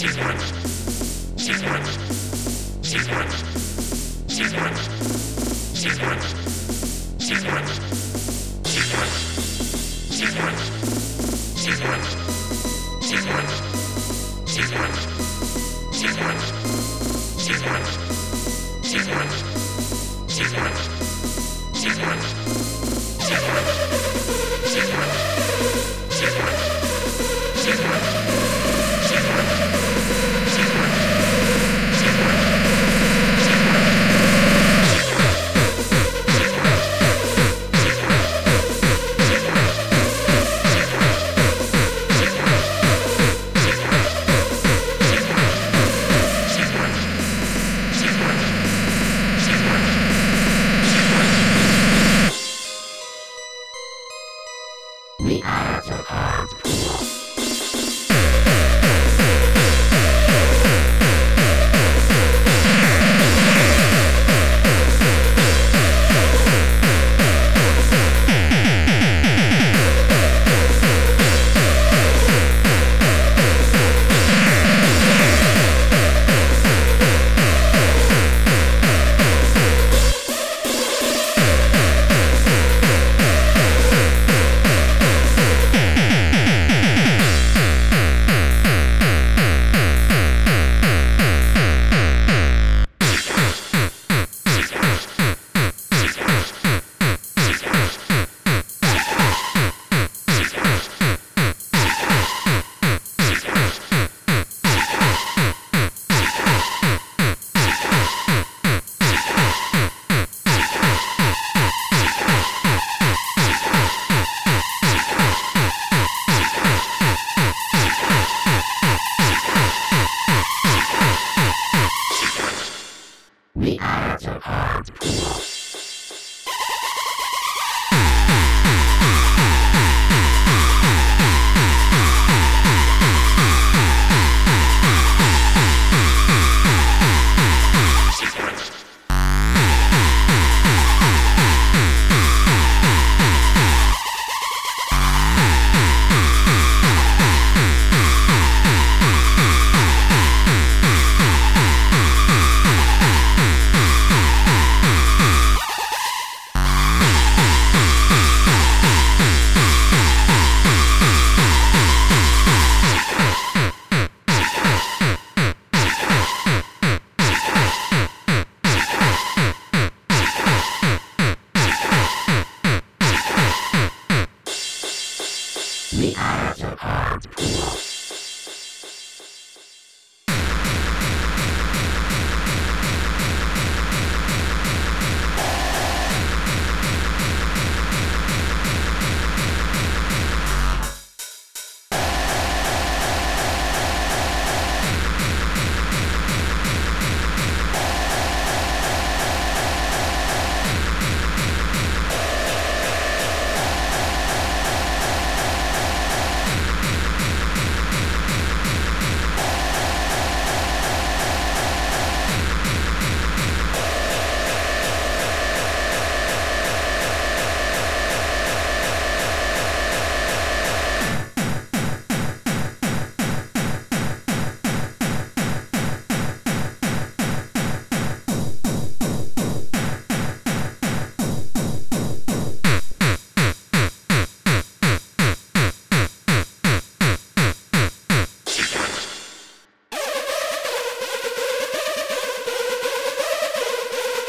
We The Enterprise.